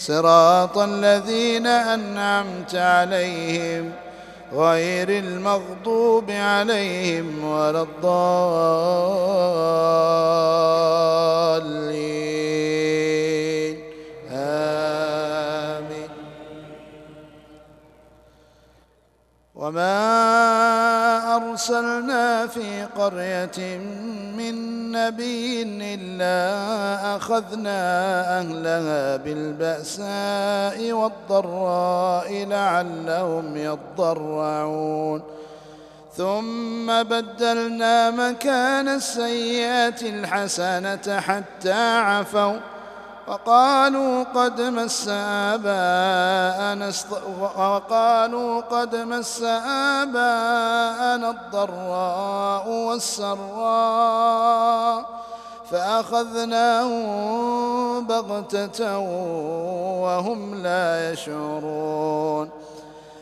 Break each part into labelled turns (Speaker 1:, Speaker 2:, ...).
Speaker 1: صراط الذين أنعمت عليهم غير المغضوب عليهم ولا الضالين. آمين. وما أرسلنا في قرية من نبي إلا أخذنا أهلها بالبأساء والضراء لعلهم يضرعون. ثم بدلنا مكان السيئات الحسنة حتى عفوا. وقالوا قد مس آباءنا وقالوا قد مس آباءنا الضراء والسراء فأخذناهم بغتة وهم لا يشعرون.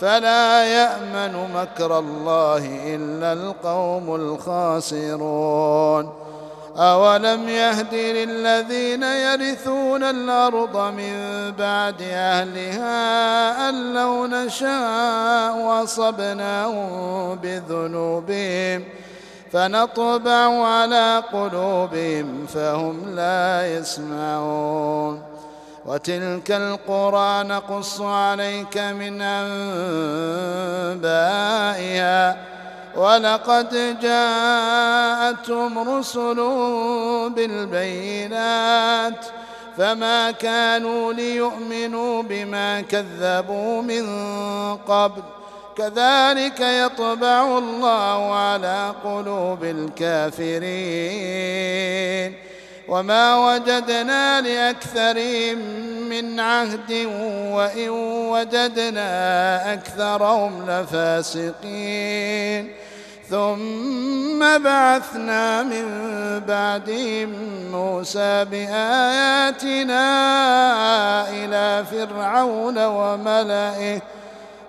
Speaker 1: فلا يأمن مكر الله إلا القوم الخاسرون. أولم يهد للذين يرثون الأرض من بعد أهلها أن لو نشاء واصبناهم بذنوبهم فنطبع على قلوبهم فهم لا يسمعون. وتلك القرى نقص عليك من أنبائها. ولقد جاءتهم رسل بالبينات فما كانوا ليؤمنوا بما كذبوا من قبل. كذلك يطبع الله على قلوب الكافرين. وما وجدنا لأكثرهم من عهد وإن وجدنا أكثرهم لفاسقين. ثم بعثنا من بعدهم موسى بآياتنا إلى فرعون وملئه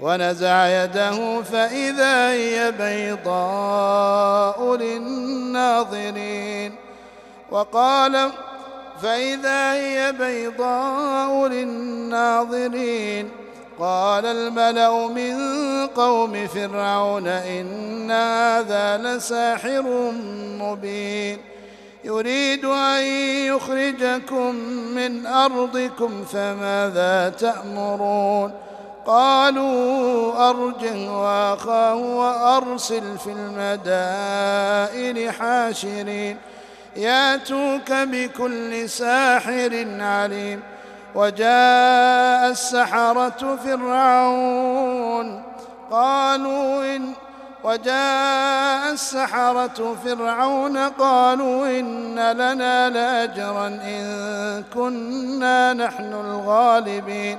Speaker 1: ونزع يده فإذا هي بيضاء للناظرين. وقال فإذا هي بيضاء للناظرين. قال الملأ من قوم فرعون إن هذا لساحر مبين. يريد أن يخرجكم من أرضكم فماذا تأمرون؟ قالوا أرجه وأخاه وأرسل في المدائن حاشرين. ياتوك بكل ساحر عليم. وجاء السحرة فرعون. قالوا إن وجاء السحرة فرعون. قالوا إن لنا لأجرا إن كنا نحن الغالبين.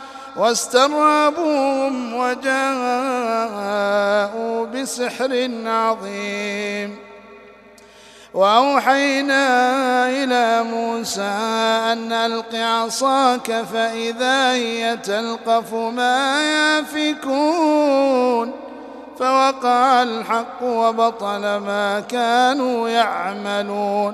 Speaker 1: واسترهبوهم وجاءوا بسحر عظيم. وأوحينا إلى موسى أن ألق عصاك فإذا هي تلقف ما يافكون. فوقع الحق وبطل ما كانوا يعملون.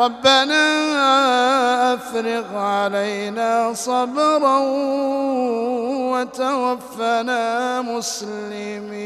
Speaker 1: ربنا أفرغ علينا صبرا وتوفنا مسلمين.